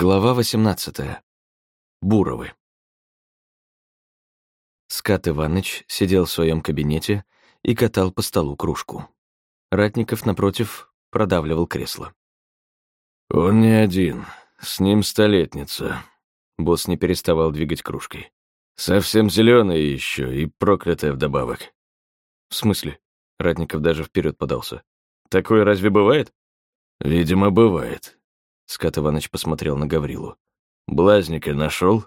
Глава 18. Буровы. Скат Иваныч сидел в своем кабинете и катал по столу кружку. Ратников, напротив, продавливал кресло. «Он не один, с ним столетница», — босс не переставал двигать кружкой. «Совсем зеленая еще и проклятая вдобавок». «В смысле?» — Ратников даже вперед подался. «Такое разве бывает?» «Видимо, бывает», Скат Иваныч посмотрел на Гаврилу. «Блазника нашел?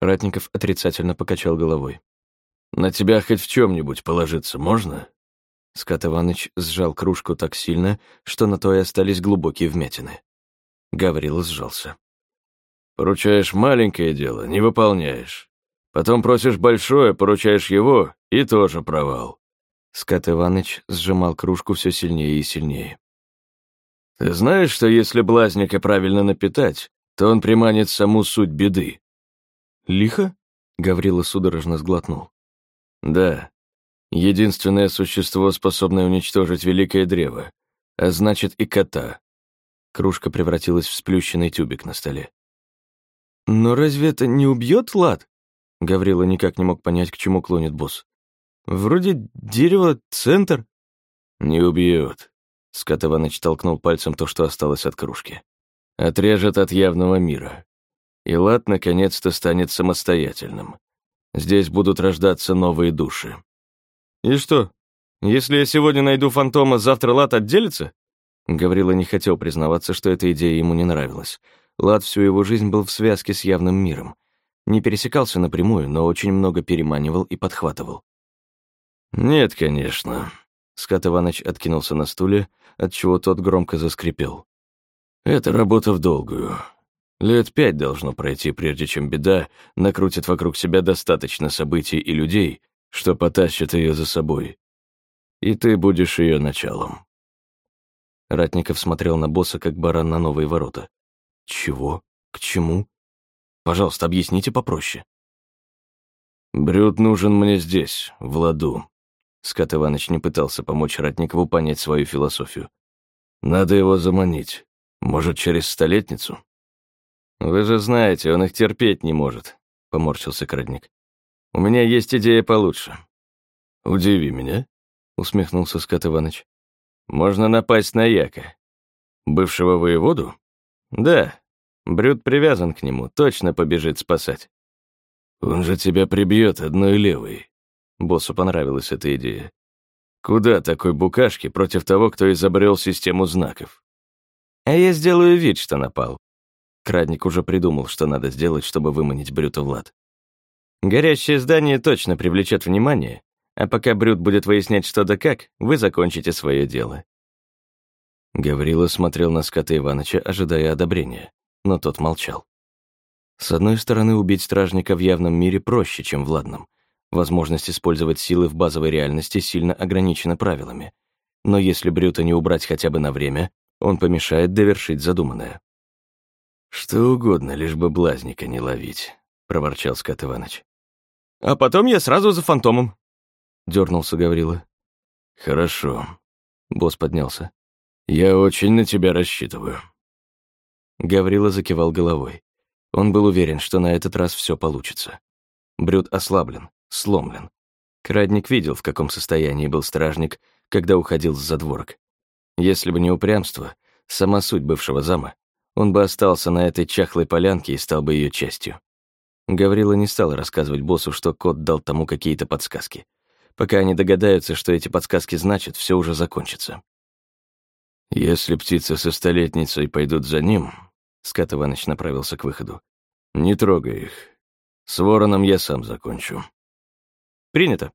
Ратников отрицательно покачал головой. «На тебя хоть в чем нибудь положиться можно?» Скат Иваныч сжал кружку так сильно, что на то и остались глубокие вмятины. Гаврила сжался. «Поручаешь маленькое дело, не выполняешь. Потом просишь большое, поручаешь его, и тоже провал». Скат Иваныч сжимал кружку все сильнее и сильнее. Ты знаешь, что если блазника правильно напитать, то он приманит саму суть беды?» «Лихо?» — Гаврила судорожно сглотнул. «Да. Единственное существо, способное уничтожить великое древо, а значит и кота». Кружка превратилась в сплющенный тюбик на столе. «Но разве это не убьет Лад?» Гаврила никак не мог понять, к чему клонит босс. «Вроде дерево — центр». «Не убьет. Скот Иваныч толкнул пальцем то, что осталось от кружки. «Отрежет от явного мира. И лад наконец-то станет самостоятельным. Здесь будут рождаться новые души». «И что, если я сегодня найду фантома, завтра лад отделится?» Гаврила не хотел признаваться, что эта идея ему не нравилась. Лад всю его жизнь был в связке с явным миром. Не пересекался напрямую, но очень много переманивал и подхватывал. «Нет, конечно». Скат Иваныч откинулся на стуле, отчего тот громко заскрипел. «Это работа в долгую. Лет пять должно пройти, прежде чем беда накрутит вокруг себя достаточно событий и людей, что потащит ее за собой. И ты будешь ее началом». Ратников смотрел на босса, как баран на новые ворота. «Чего? К чему? Пожалуйста, объясните попроще». «Брюд нужен мне здесь, в ладу. Скат Иваныч не пытался помочь Ратникову понять свою философию. «Надо его заманить. Может, через столетницу?» «Вы же знаете, он их терпеть не может», — поморщился Крадник. «У меня есть идея получше». «Удиви меня», — усмехнулся Скат Иваныч. «Можно напасть на Яка. Бывшего воеводу?» «Да. Брюд привязан к нему, точно побежит спасать». «Он же тебя прибьет одной левой», Боссу понравилась эта идея. Куда такой букашки против того, кто изобрел систему знаков? А я сделаю вид, что напал. Крадник уже придумал, что надо сделать, чтобы выманить Брюта в лад. Горящее здание точно привлечет внимание, а пока Брют будет выяснять что да как, вы закончите свое дело. Гаврила смотрел на скота Иваныча, ожидая одобрения, но тот молчал. С одной стороны, убить стражника в явном мире проще, чем в ладном — Возможность использовать силы в базовой реальности сильно ограничена правилами. Но если Брюта не убрать хотя бы на время, он помешает довершить задуманное. «Что угодно, лишь бы блазника не ловить», — проворчал Скат Иваныч. «А потом я сразу за фантомом», — дернулся Гаврила. «Хорошо», — босс поднялся. «Я очень на тебя рассчитываю». Гаврила закивал головой. Он был уверен, что на этот раз все получится. Брюд ослаблен, сломлен. Крадник видел, в каком состоянии был стражник, когда уходил с задворок. Если бы не упрямство, сама суть бывшего зама, он бы остался на этой чахлой полянке и стал бы ее частью. Гаврила не стал рассказывать боссу, что кот дал тому какие-то подсказки. Пока они догадаются, что эти подсказки значат, все уже закончится. «Если птица со столетницей пойдут за ним», — Скат Иваныч направился к выходу, — «не трогай их. С вороном я сам закончу». Принято.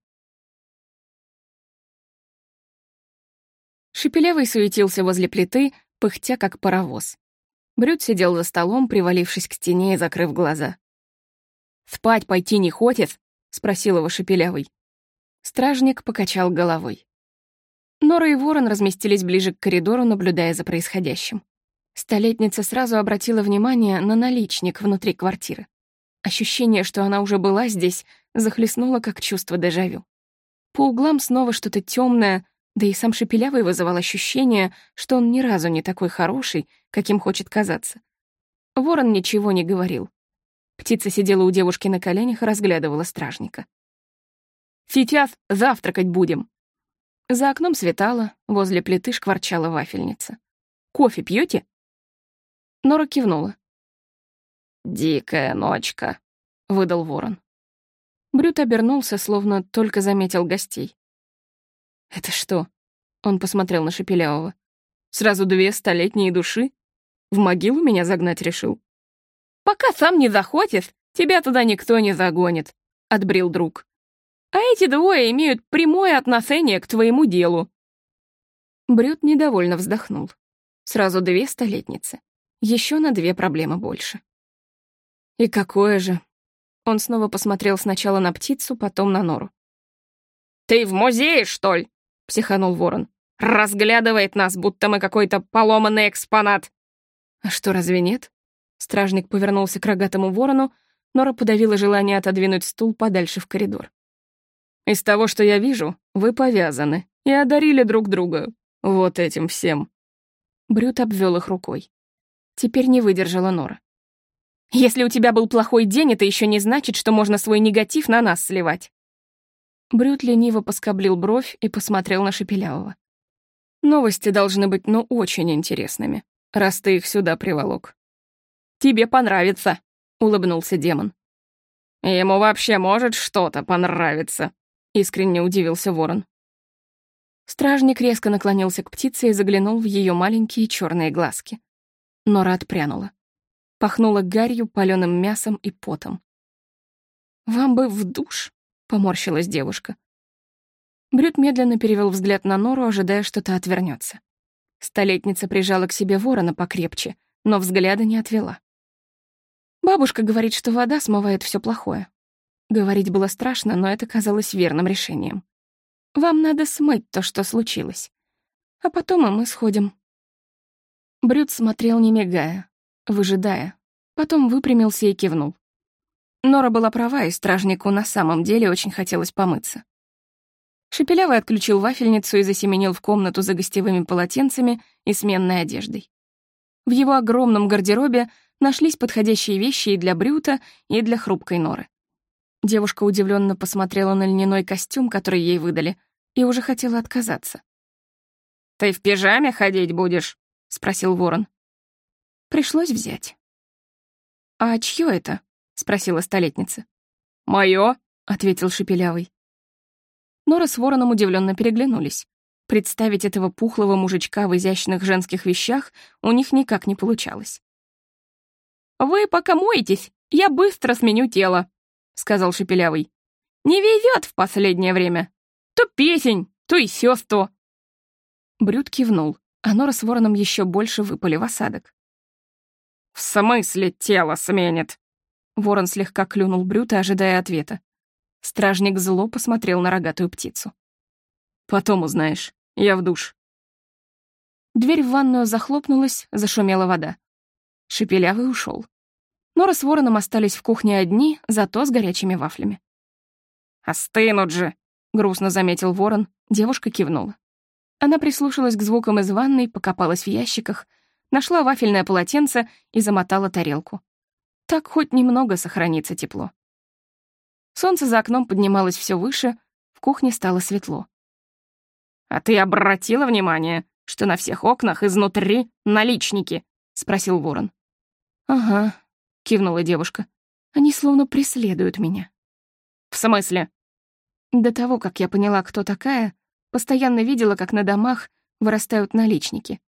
Шепелявый суетился возле плиты, пыхтя как паровоз. Брюд сидел за столом, привалившись к стене и закрыв глаза. «Спать пойти не хочет?» — спросил его Шепелявый. Стражник покачал головой. Нора и Ворон разместились ближе к коридору, наблюдая за происходящим. Столетница сразу обратила внимание на наличник внутри квартиры. Ощущение, что она уже была здесь, захлестнуло как чувство дежавю. По углам снова что-то темное, да и сам Шепелявый вызывал ощущение, что он ни разу не такой хороший, каким хочет казаться. Ворон ничего не говорил. Птица сидела у девушки на коленях и разглядывала стражника. «Сейчас завтракать будем!» За окном светало, возле плиты шкварчала вафельница. «Кофе пьете? Нора кивнула. «Дикая ночка», — выдал ворон. Брют обернулся, словно только заметил гостей. «Это что?» — он посмотрел на Шепелявого. «Сразу две столетние души? В могилу меня загнать решил?» «Пока сам не захочешь, тебя туда никто не загонит», — отбрил друг. «А эти двое имеют прямое отношение к твоему делу». Брют недовольно вздохнул. Сразу две столетницы. Еще на две проблемы больше. И какое же? Он снова посмотрел сначала на птицу, потом на нору. «Ты в музее, что ли?» — психанул ворон. «Разглядывает нас, будто мы какой-то поломанный экспонат». «А что, разве нет?» Стражник повернулся к рогатому ворону, Нора подавила желание отодвинуть стул подальше в коридор. «Из того, что я вижу, вы повязаны и одарили друг друга. Вот этим всем». Брют обвел их рукой. Теперь не выдержала Нора. «Если у тебя был плохой день, это еще не значит, что можно свой негатив на нас сливать». Брют лениво поскоблил бровь и посмотрел на Шепелявого. «Новости должны быть, ну, очень интересными, раз ты их сюда приволок». «Тебе понравится», — улыбнулся демон. «Ему вообще может что-то понравиться», — искренне удивился ворон. Стражник резко наклонился к птице и заглянул в ее маленькие черные глазки. Нора отпрянула. Пахнула гарью, паленым мясом и потом. «Вам бы в душ», — поморщилась девушка. Брюд медленно перевел взгляд на Нору, ожидая, что та отвернется. Столетница прижала к себе ворона покрепче, но взгляда не отвела. Бабушка говорит, что вода смывает все плохое. Говорить было страшно, но это казалось верным решением. Вам надо смыть то, что случилось. А потом и мы сходим. Брюд смотрел, не мигая, выжидая. Потом выпрямился и кивнул. Нора была права, и стражнику на самом деле очень хотелось помыться. Шепелявый отключил вафельницу и засеменил в комнату за гостевыми полотенцами и сменной одеждой. В его огромном гардеробе нашлись подходящие вещи и для Брюта, и для хрупкой Норы. Девушка удивленно посмотрела на льняной костюм, который ей выдали, и уже хотела отказаться. «Ты в пижаме ходить будешь?» — спросил ворон. Пришлось взять. «А чье это?» — спросила столетница. «Моё», — ответил Шепелявый. Нора с вороном удивленно переглянулись. Представить этого пухлого мужичка в изящных женских вещах у них никак не получалось. «Вы пока моетесь, я быстро сменю тело», — сказал Шепелявый. «Не везет в последнее время. То песень, то и сёсто». Брюд кивнул, а Нора с вороном еще больше выпали в осадок. «В смысле тело сменит?» Ворон слегка клюнул Брюта, ожидая ответа. Стражник зло посмотрел на рогатую птицу. «Потом узнаешь. Я в душ». Дверь в ванную захлопнулась, зашумела вода. Шепелявый ушел. Нора с вороном остались в кухне одни, зато с горячими вафлями. «Остынут же!» — грустно заметил ворон. Девушка кивнула. Она прислушалась к звукам из ванной, покопалась в ящиках, нашла вафельное полотенце и замотала тарелку. Так хоть немного сохранится тепло. Солнце за окном поднималось все выше, в кухне стало светло. «А ты обратила внимание, что на всех окнах изнутри наличники?» — спросил ворон. «Ага», — кивнула девушка. «Они словно преследуют меня». «В смысле?» До того, как я поняла, кто такая, постоянно видела, как на домах вырастают наличники.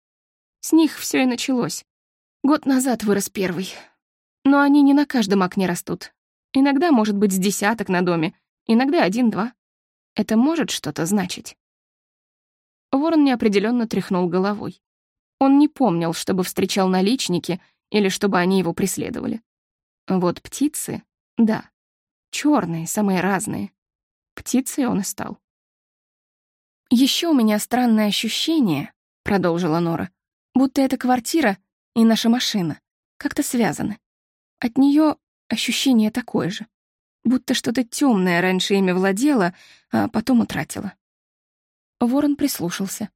С них все и началось. Год назад вырос первый. Но они не на каждом окне растут. Иногда, может быть, с десяток на доме, иногда один-два. Это может что-то значить. Ворон неопределенно тряхнул головой. Он не помнил, чтобы встречал наличники или чтобы они его преследовали. Вот птицы — да. черные, самые разные. Птицей он и стал. Еще у меня странное ощущение», — продолжила Нора, «будто эта квартира и наша машина как-то связаны. От нее ощущение такое же, будто что-то темное раньше ими владело, а потом утратило». Ворон прислушался.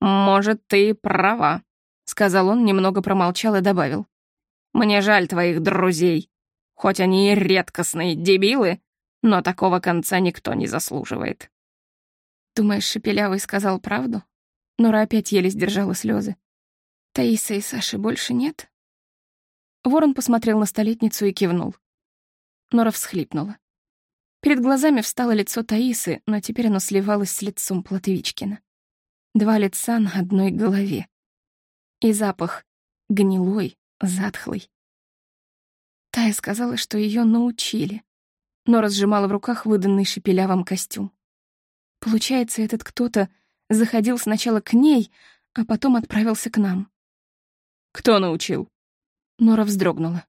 «Может, ты права», — сказал он, немного промолчал и добавил. Мне жаль твоих друзей. Хоть они и редкостные дебилы, но такого конца никто не заслуживает». «Думаешь, Шепелявый сказал правду?» Нора опять еле сдержала слезы. «Таиса и Саши больше нет?» Ворон посмотрел на столетницу и кивнул. Нора всхлипнула. Перед глазами встало лицо Таисы, но теперь оно сливалось с лицом Платвичкина. Два лица на одной голове. И запах гнилой, затхлый. Тая сказала, что ее научили, но разжимала в руках выданный шепелявым костюм. Получается, этот кто-то заходил сначала к ней, а потом отправился к нам. «Кто научил?» Нора вздрогнула.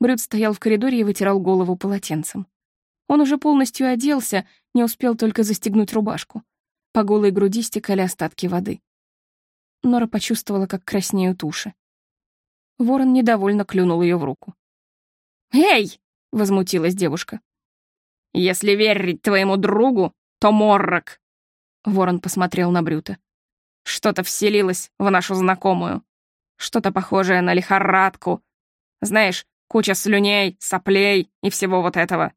Брюд стоял в коридоре и вытирал голову полотенцем. Он уже полностью оделся, не успел только застегнуть рубашку. По голой груди стекали остатки воды. Нора почувствовала, как краснеют уши. Ворон недовольно клюнул ее в руку. «Эй!» — возмутилась девушка. «Если верить твоему другу, то моррок!» Ворон посмотрел на Брюта. «Что-то вселилось в нашу знакомую. Что-то похожее на лихорадку. Знаешь, куча слюней, соплей и всего вот этого.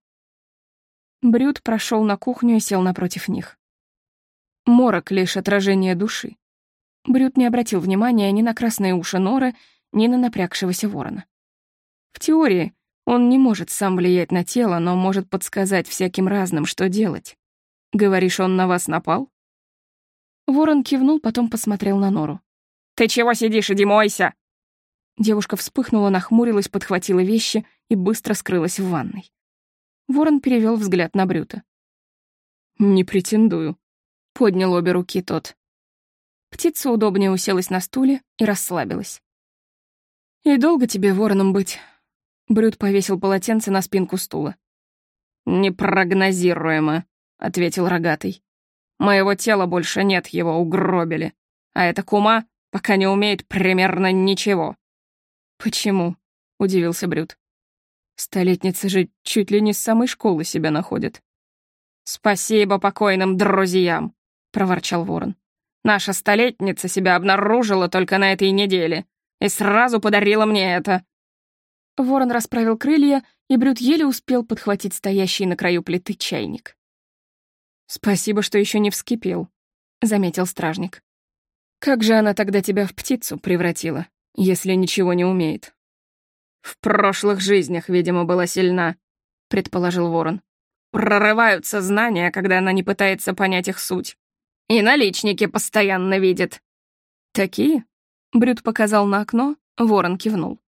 Брюд прошел на кухню и сел напротив них. Морок — лишь отражение души. Брюд не обратил внимания ни на красные уши Норы, ни на напрягшегося ворона. В теории он не может сам влиять на тело, но может подсказать всяким разным, что делать. Говоришь, он на вас напал? Ворон кивнул, потом посмотрел на Нору. «Ты чего сидишь, иди мойся!» Девушка вспыхнула, нахмурилась, подхватила вещи и быстро скрылась в ванной. Ворон перевел взгляд на Брюта. «Не претендую», — поднял обе руки тот. Птица удобнее уселась на стуле и расслабилась. «И долго тебе вороном быть?» Брют повесил полотенце на спинку стула. «Непрогнозируемо», — ответил рогатый. «Моего тела больше нет, его угробили. А эта кума пока не умеет примерно ничего». «Почему?» — удивился Брют. Столетница же чуть ли не с самой школы себя находит. «Спасибо покойным друзьям», — проворчал ворон. «Наша столетница себя обнаружила только на этой неделе и сразу подарила мне это». Ворон расправил крылья, и Брюд еле успел подхватить стоящий на краю плиты чайник. «Спасибо, что еще не вскипел», — заметил стражник. «Как же она тогда тебя в птицу превратила, если ничего не умеет?» «В прошлых жизнях, видимо, была сильна», — предположил Ворон. «Прорываются знания, когда она не пытается понять их суть. И наличники постоянно видит». «Такие?» — Брюд показал на окно, Ворон кивнул.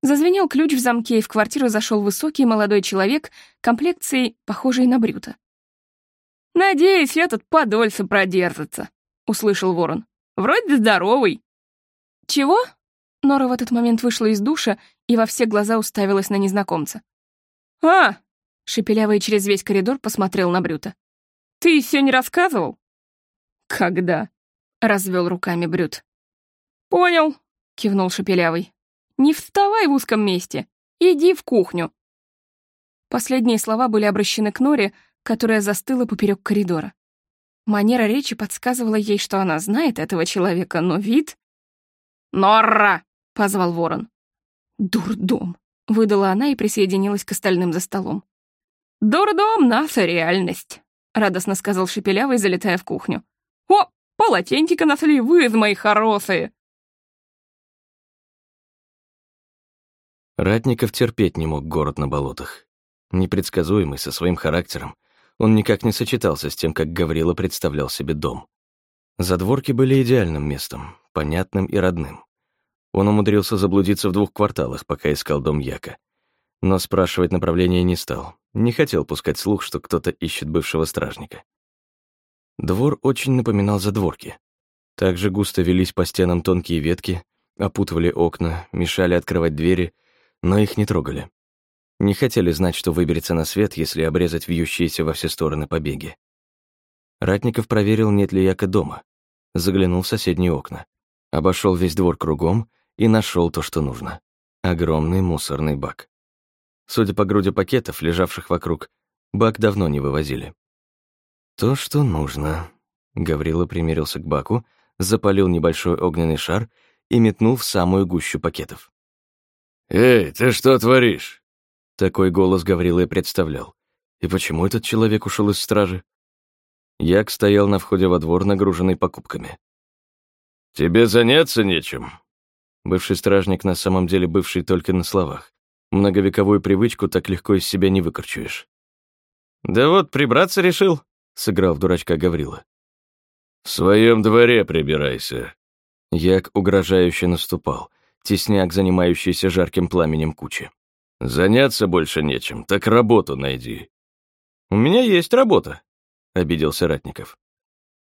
Зазвенел ключ в замке, и в квартиру зашел высокий молодой человек, комплекцией, похожей на Брюта. «Надеюсь, этот подольше продержится», — услышал Ворон. «Вроде здоровый». «Чего?» Нора в этот момент вышла из душа и во все глаза уставилась на незнакомца. «А!» — Шепелявый через весь коридор посмотрел на Брюта. «Ты еще не рассказывал?» «Когда?» — развел руками Брют. «Понял», — кивнул Шепелявый. «Не вставай в узком месте. Иди в кухню». Последние слова были обращены к Норе, которая застыла поперек коридора. Манера речи подсказывала ей, что она знает этого человека, но вид... «Норра!» — позвал ворон. «Дурдом», — выдала она и присоединилась к остальным за столом. «Дурдом — наша реальность», — радостно сказал Шепелявый, залетая в кухню. «О, полотенчика нашли, вы из моих хорошие!» Ратников терпеть не мог город на болотах. Непредсказуемый, со своим характером, он никак не сочетался с тем, как Гаврила представлял себе дом. Задворки были идеальным местом, понятным и родным. Он умудрился заблудиться в двух кварталах, пока искал дом Яка. Но спрашивать направление не стал. Не хотел пускать слух, что кто-то ищет бывшего стражника. Двор очень напоминал задворки. Также густо велись по стенам тонкие ветки, опутывали окна, мешали открывать двери, но их не трогали. Не хотели знать, что выберется на свет, если обрезать вьющиеся во все стороны побеги. Ратников проверил, нет ли Яка дома. Заглянул в соседние окна. Обошел весь двор кругом и нашел то, что нужно. Огромный мусорный бак. Судя по груди пакетов, лежавших вокруг, бак давно не вывозили. То, что нужно. Гаврила примерился к баку, запалил небольшой огненный шар и метнул в самую гущу пакетов. «Эй, ты что творишь?» Такой голос Гаврила и представлял. И почему этот человек ушел из стражи? Як стоял на входе во двор, нагруженный покупками. «Тебе заняться нечем?» Бывший стражник на самом деле бывший только на словах. Многовековую привычку так легко из себя не выкорчуешь. «Да вот, прибраться решил», — сыграл в дурачка Гаврила. «В своем дворе прибирайся». Як угрожающе наступал, тесняк, занимающийся жарким пламенем кучи. «Заняться больше нечем, так работу найди». «У меня есть работа», — обиделся Ратников.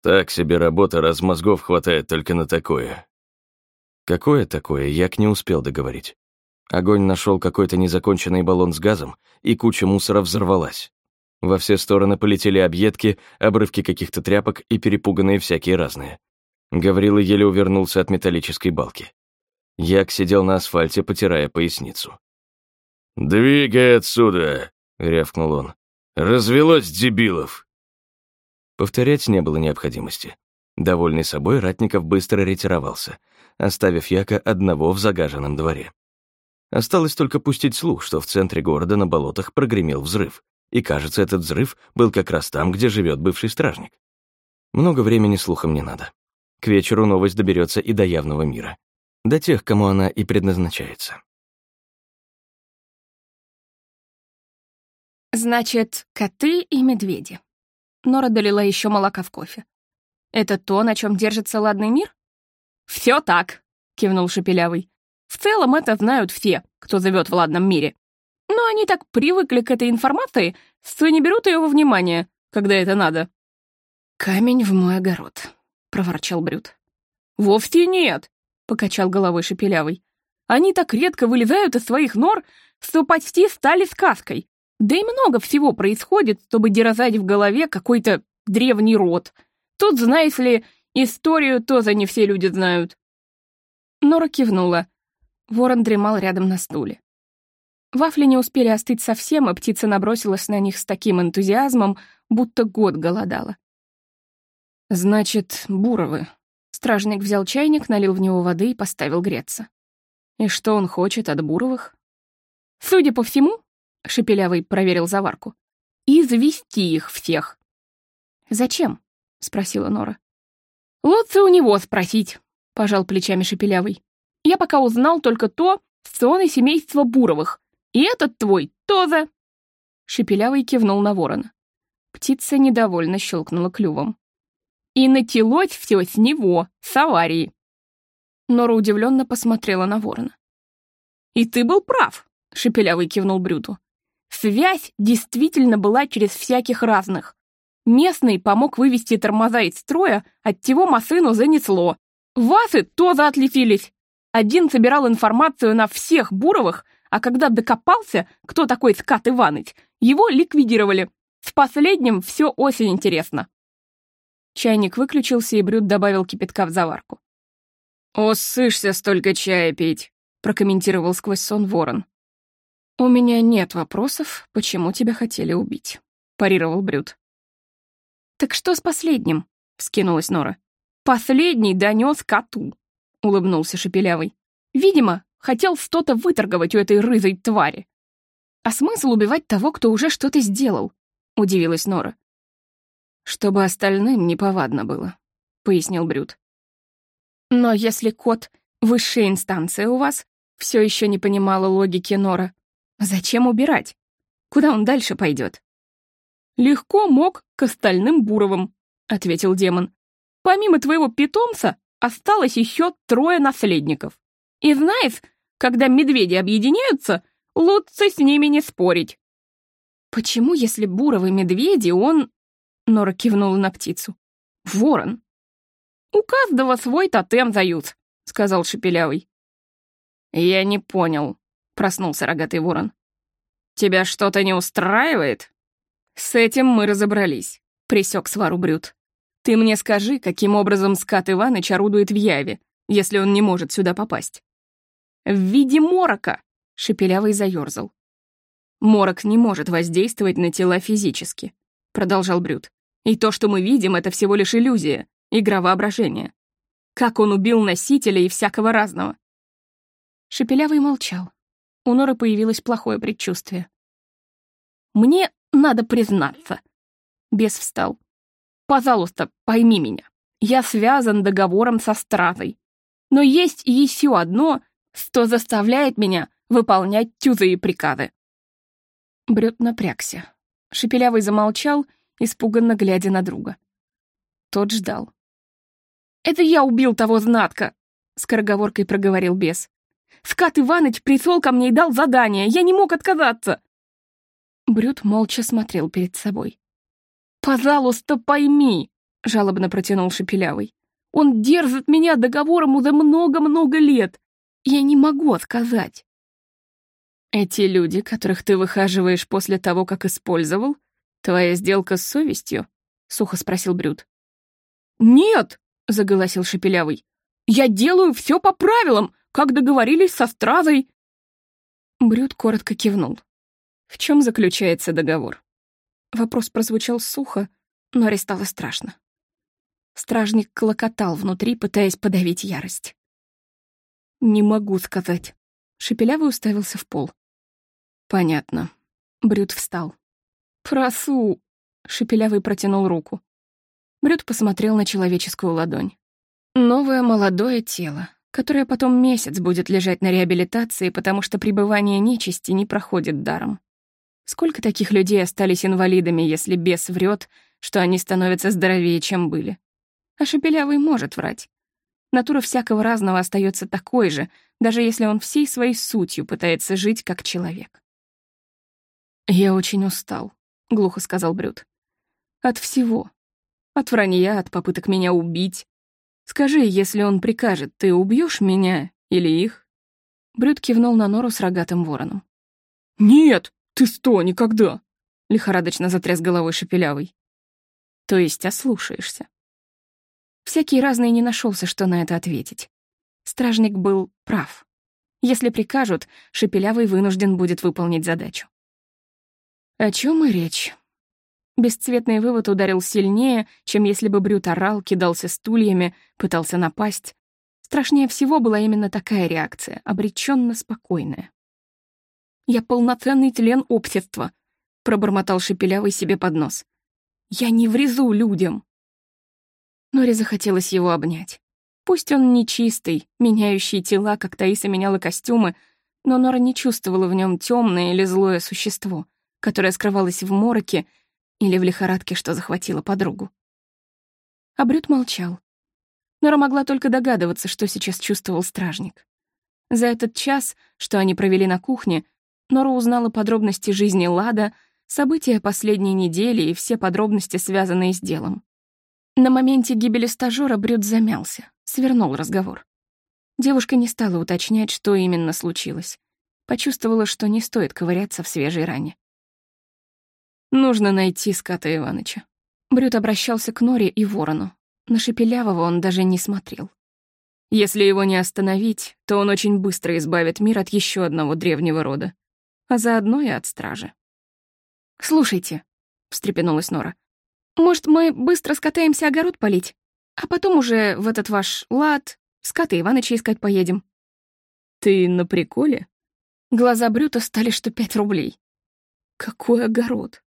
«Так себе работа, раз мозгов хватает только на такое». Какое такое, Як не успел договорить. Огонь нашел какой-то незаконченный баллон с газом, и куча мусора взорвалась. Во все стороны полетели объедки, обрывки каких-то тряпок и перепуганные всякие разные. Гаврила еле увернулся от металлической балки. Як сидел на асфальте, потирая поясницу. «Двигай отсюда!» — рявкнул он. «Развелось дебилов!» Повторять не было необходимости. Довольный собой, Ратников быстро ретировался, оставив Яка одного в загаженном дворе. Осталось только пустить слух, что в центре города на болотах прогремел взрыв, и, кажется, этот взрыв был как раз там, где живет бывший стражник. Много времени слухам не надо. К вечеру новость доберется и до явного мира. До тех, кому она и предназначается. Значит, коты и медведи. Нора долила еще молока в кофе. Это то, на чем держится ладный мир? Все так, кивнул Шепелявый. В целом это знают все, кто живет в ладном мире. Но они так привыкли к этой информации, что не берут ее во внимание, когда это надо. «Камень в мой огород», — проворчал Брюд. «Вовсе нет», — покачал головой Шепелявый. «Они так редко вылезают из своих нор, что почти стали сказкой. Да и много всего происходит, чтобы дерзать в голове какой-то древний род. Тут, знаешь ли, историю тоже не все люди знают». Нора кивнула. Ворон дремал рядом на стуле. Вафли не успели остыть совсем, и птица набросилась на них с таким энтузиазмом, будто год голодала. «Значит, Буровы». Стражник взял чайник, налил в него воды и поставил греться. «И что он хочет от Буровых?» «Судя по всему», — Шепелявый проверил заварку, «извести их всех». «Зачем?» — спросила Нора. «Лучше у него спросить», — пожал плечами Шепелявый. «Я пока узнал только то, что он из семейства Буровых, и этот твой тоже!» Шепелявый кивнул на ворона. Птица недовольно щелкнула клювом. «И началось все с него, с аварии!» Нора удивленно посмотрела на ворона. «И ты был прав!» — Шепелявый кивнул Брюту. «Связь действительно была через всяких разных. Местный помог вывести тормоза из строя, от чего машину занесло. Васы тоже отлетелись. Один собирал информацию на всех Буровых, а когда докопался, кто такой Скат Иваныч, его ликвидировали. С последним все очень интересно. Чайник выключился, и Брюд добавил кипятка в заварку. «О, сышься столько чая пить», — прокомментировал сквозь сон ворон. «У меня нет вопросов, почему тебя хотели убить», — парировал Брюд. «Так что с последним?» — вскинулась Нора. «Последний донес коту», — улыбнулся Шепелявый. «Видимо, Хотел что-то выторговать у этой рызой твари. А смысл убивать того, кто уже что-то сделал? Удивилась Нора. Чтобы остальным неповадно было, пояснил Брюд. Но если кот — высшая инстанция у вас, все еще не понимала логики Нора. Зачем убирать? Куда он дальше пойдет? Легко мог к остальным Буровым, ответил демон. Помимо твоего питомца осталось еще трое наследников. И знаешь, когда медведи объединяются, лучше с ними не спорить. Почему, если буровый медведи, он... Нора кивнула на птицу. Ворон. У каждого свой тотем зают, сказал Шепелявый. Я не понял, проснулся рогатый ворон. Тебя что-то не устраивает? С этим мы разобрались, присек свару Брюд. Ты мне скажи, каким образом скат Иваныч орудует в Яве, если он не может сюда попасть. В виде морока!» — Шепелявый заёрзал. «Морок не может воздействовать на тела физически», — продолжал Брюд. «И то, что мы видим, это всего лишь иллюзия, игра воображения. Как он убил носителя и всякого разного?» Шепелявый молчал. У Норы появилось плохое предчувствие. «Мне надо признаться». Бес встал. «Пожалуйста, пойми меня. Я связан договором со стразой. Но есть еще одно, что заставляет меня выполнять чужие приказы». Брюд напрягся. Шепелявый замолчал, испуганно глядя на друга. Тот ждал. «Это я убил того знатка!» — скороговоркой проговорил бес. «Скат Иваныч присол ко мне и дал задание, я не мог отказаться!» Брюд молча смотрел перед собой. «Пожалуйста, пойми!» — жалобно протянул Шепелявый. «Он держит меня договором уже много-много лет. Я не могу отказать». «Эти люди, которых ты выхаживаешь после того, как использовал, твоя сделка с совестью?» — сухо спросил Брюд. «Нет!» — заголосил Шепелявый. «Я делаю все по правилам, как договорились со стразой!» Брюд коротко кивнул. В чем заключается договор? Вопрос прозвучал сухо, но Аре стало страшно. Стражник клокотал внутри, пытаясь подавить ярость. «Не могу сказать». Шепелявый уставился в пол. «Понятно». Брюд встал. «Просу!» Шепелявый протянул руку. Брюд посмотрел на человеческую ладонь. Новое молодое тело, которое потом месяц будет лежать на реабилитации, потому что пребывание нечисти не проходит даром. Сколько таких людей остались инвалидами, если бес врет, что они становятся здоровее, чем были? А Шепелявый может врать. Натура всякого разного остается такой же, даже если он всей своей сутью пытается жить как человек. «Я очень устал», — глухо сказал Брюд. «От всего. От вранья, от попыток меня убить. Скажи, если он прикажет, ты убьешь меня или их?» Брюд кивнул на нору с рогатым вороном. «Нет, ты что, никогда!» — лихорадочно затряс головой Шепелявый. «То есть ослушаешься?» Всякий разный не нашелся, что на это ответить. Стражник был прав. Если прикажут, Шепелявый вынужден будет выполнить задачу. О чем и речь? Бесцветный вывод ударил сильнее, чем если бы Брют орал, кидался стульями, пытался напасть. Страшнее всего была именно такая реакция, обреченно спокойная. «Я полноценный член общества», — пробормотал Шепелявый себе под нос. «Я не врезу людям». Норе захотелось его обнять. Пусть он не чистый, меняющий тела, как Таиса меняла костюмы, но Нора не чувствовала в нем темное или злое существо, которое скрывалось в мороке или в лихорадке, что захватила подругу. А молчал. Нора могла только догадываться, что сейчас чувствовал стражник. За этот час, что они провели на кухне, Нора узнала подробности жизни Лада, события последней недели и все подробности, связанные с делом. На моменте гибели стажёра Брюд замялся, свернул разговор. Девушка не стала уточнять, что именно случилось. Почувствовала, что не стоит ковыряться в свежей ране. Нужно найти Ската Иваныча. Брюд обращался к Норе и Ворону. На Шепелявого он даже не смотрел. Если его не остановить, то он очень быстро избавит мир от еще одного древнего рода, а заодно и от стражи. «Слушайте», — встрепенулась Нора, «может, мы быстро скатаемся огород полить, а потом уже в этот ваш лад скоты Иваныча искать поедем?» «Ты на приколе?» Глаза Брюта стали что пять рублей. «Какой огород?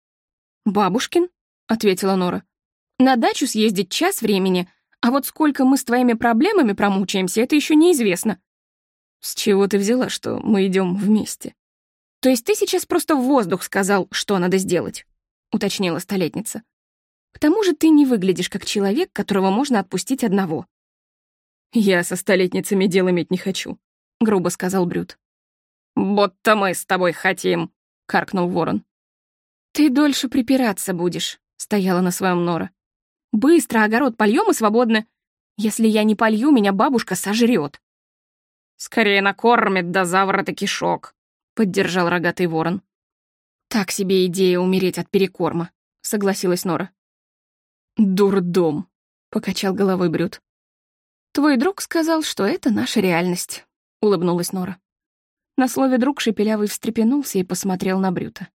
«Бабушкин?» — ответила Нора. «На дачу съездить час времени, а вот сколько мы с твоими проблемами промучаемся, это еще неизвестно». «С чего ты взяла, что мы идем вместе?» «То есть ты сейчас просто в воздух сказал, что надо сделать?» — уточнила столетница. «К тому же ты не выглядишь как человек, которого можно отпустить одного». «Я со столетницами дел иметь не хочу», — грубо сказал Брюд. «Будто мы с тобой хотим», — каркнул ворон. «Ты дольше припираться будешь», — стояла на своем Нора. «Быстро огород польем и свободно. Если я не полью, меня бабушка сожрет». «Скорее накормит до заворота кишок», — поддержал рогатый ворон. «Так себе идея умереть от перекорма», — согласилась Нора. «Дурдом», — покачал головой Брюд. «Твой друг сказал, что это наша реальность», — улыбнулась Нора. На слове «друг» Шепелявый встрепенулся и посмотрел на Брюта.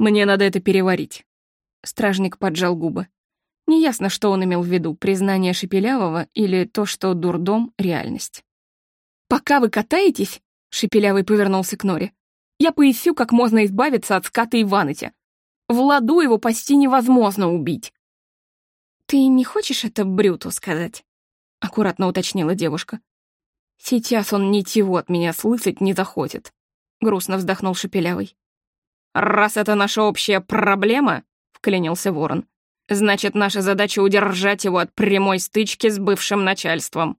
Мне надо это переварить». Стражник поджал губы. Неясно, что он имел в виду, признание Шепелявого или то, что дурдом — реальность. «Пока вы катаетесь, Шепелявый повернулся к Норе. «Я поясню, как можно избавиться от ската Иваныча. В ладу его почти невозможно убить». «Ты не хочешь это Брюту сказать?» — аккуратно уточнила девушка. «Сейчас он ничего от меня слышать не захочет», — грустно вздохнул Шепелявый. «Раз это наша общая проблема», — вклинился Ворон, «значит, наша задача удержать его от прямой стычки с бывшим начальством».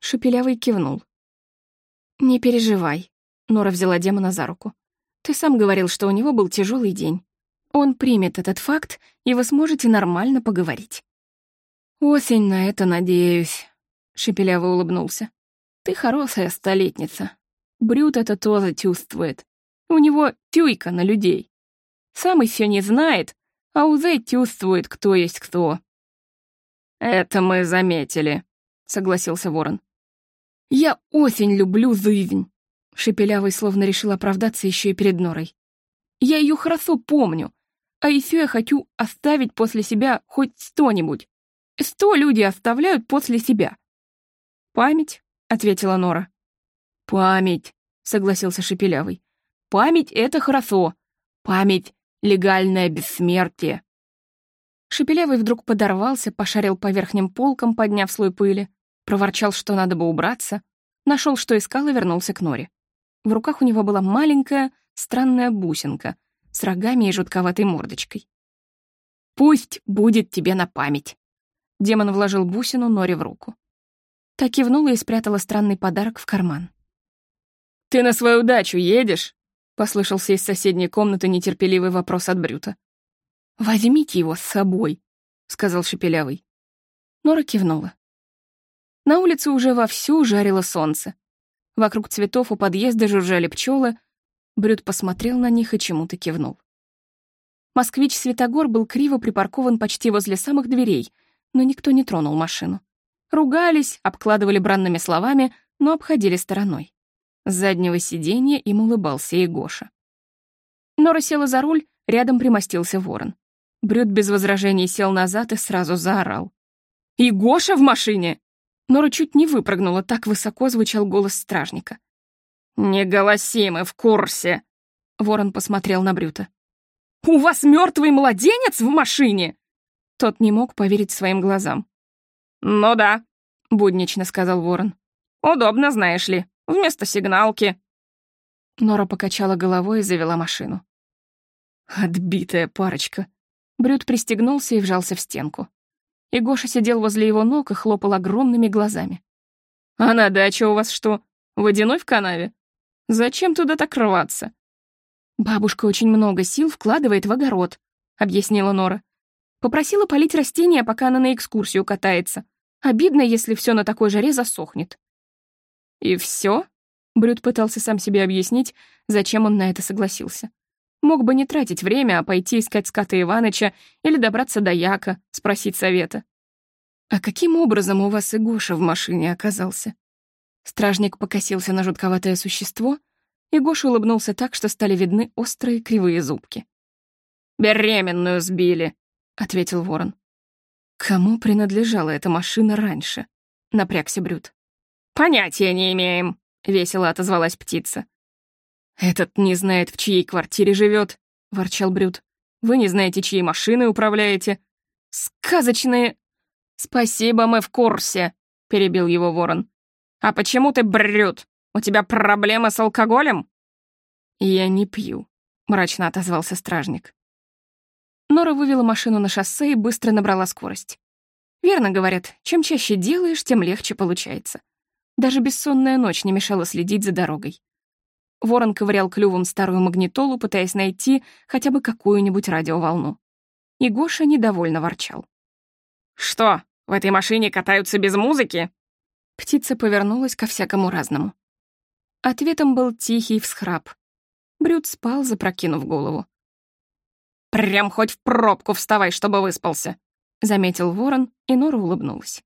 Шепелявый кивнул. «Не переживай», — Нора взяла демона за руку. «Ты сам говорил, что у него был тяжелый день. Он примет этот факт, и вы сможете нормально поговорить». «Осень на это надеюсь», — Шепеляво улыбнулся. «Ты хорошая столетница. Брют это тоже чувствует. У него тюйка на людей. Сам еще не знает, а уже чувствует, кто есть кто». «Это мы заметили», — согласился Ворон. «Я осень люблю жизнь», — Шепелявый словно решил оправдаться еще и перед Норой. «Я ее хорошо помню, а еще я хочу оставить после себя хоть сто-нибудь. Сто люди оставляют после себя». «Память», — ответила Нора. «Память», — согласился Шепелявый. «Память — это хорошо. Память — легальное бессмертие». Шепелявый вдруг подорвался, пошарил по верхним полкам, подняв слой пыли, проворчал, что надо бы убраться, нашел, что искал, и вернулся к Норе. В руках у него была маленькая, странная бусинка с рогами и жутковатой мордочкой. «Пусть будет тебе на память!» Демон вложил бусину Норе в руку. Та кивнула и спрятала странный подарок в карман. «Ты на свою дачу едешь?» — послышался из соседней комнаты нетерпеливый вопрос от Брюта. «Возьмите его с собой», — сказал Шепелявый. Нора кивнула. На улице уже вовсю жарило солнце. Вокруг цветов у подъезда жужжали пчелы. Брюд посмотрел на них и чему-то кивнул. Москвич Светогор был криво припаркован почти возле самых дверей, но никто не тронул машину. Ругались, обкладывали бранными словами, но обходили стороной. С заднего сиденья им улыбался и Гоша. Нора села за руль, рядом примостился ворон. Брюд без возражений сел назад и сразу заорал. «И Гоша в машине!» Нора чуть не выпрыгнула, так высоко звучал голос стражника. «Не голоси, мы в курсе!» Ворон посмотрел на Брюта. «У вас мертвый младенец в машине?» Тот не мог поверить своим глазам. «Ну да», — буднично сказал Ворон. «Удобно, знаешь ли, вместо сигналки». Нора покачала головой и завела машину. Отбитая парочка. Брюд пристегнулся и вжался в стенку и Гоша сидел возле его ног и хлопал огромными глазами. «А на даче у вас что, водяной в канаве? Зачем туда так рваться?» «Бабушка очень много сил вкладывает в огород», — объяснила Нора. «Попросила полить растения, пока она на экскурсию катается. Обидно, если все на такой жаре засохнет». «И все?» — Брюд пытался сам себе объяснить, зачем он на это согласился. Мог бы не тратить время, а пойти искать ската Иваныча или добраться до Яка, спросить совета. «А каким образом у вас и Гоша в машине оказался?» Стражник покосился на жутковатое существо, и Гоша улыбнулся так, что стали видны острые кривые зубки. «Беременную сбили», — ответил ворон. «Кому принадлежала эта машина раньше?» — напрягся Брюд. «Понятия не имеем», — весело отозвалась птица. «Этот не знает, в чьей квартире живет», — ворчал Брюд. «Вы не знаете, чьей машиной управляете. Сказочные...» «Спасибо, мы в курсе», — перебил его ворон. «А почему ты Брюд? У тебя проблема с алкоголем?» «Я не пью», — мрачно отозвался стражник. Нора вывела машину на шоссе и быстро набрала скорость. Верно говорят, чем чаще делаешь, тем легче получается. Даже бессонная ночь не мешала следить за дорогой. Ворон ковырял клювом старую магнитолу, пытаясь найти хотя бы какую-нибудь радиоволну. И Гоша недовольно ворчал. «Что, в этой машине катаются без музыки?» Птица повернулась ко всякому разному. Ответом был тихий всхрап. Брюд спал, запрокинув голову. «Прям хоть в пробку вставай, чтобы выспался», — заметил ворон, и Нора улыбнулась.